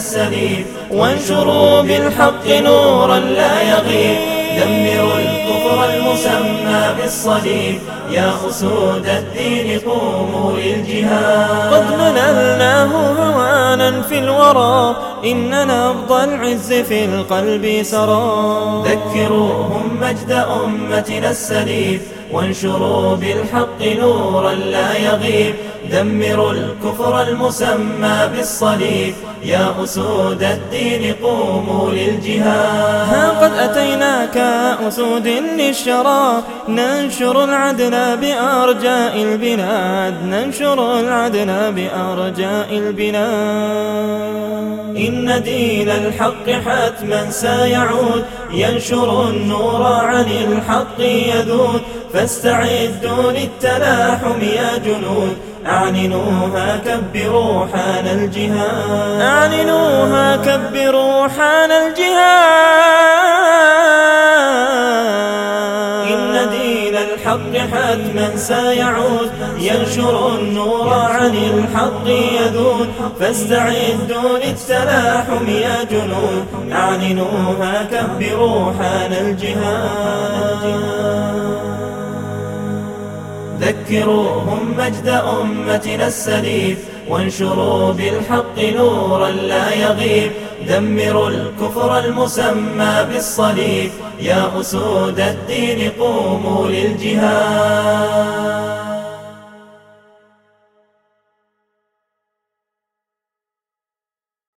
السليم وانشروا بالحق نورا لا يغيب. دمروا الكفر المسمى بالصليب. يا أسود الدين قوموا للجهاد. قد مللناه هوانا في الورى. إن نبض العز في القلب سرى. ذكروهم مجد أمتنا السليم وانشروا بالحق نورا لا يغيب. دمروا الكفر المسمى بالصليب. يا أسود الدين قوموا للجهاد. ها قد أتيناك أسود للشرى ننشر العدل بأرجاء البلاد. ننشر العدل بأرجاء البلاد. إن دين الحق حتما سيعود. ينشر النور عن الحق يذود. فاستعدوا للتلاحم يا جنود. أعلنوها كبروا حان الجهاد. أعلنوها كبروا حان الجهاد. إن دين الحق حتما سيعود. ينشر النور عن الحق يذود. فاستعدوا للتلاحم يا جنود. أعلنوها كبروا حان الجهاد. ذكروهم مجد أمتنا السليم وانشروا بالحق نورا لا يغيب. دمروا الكفر المسمى بالصليب. يا أسود الدين قوموا للجهاد.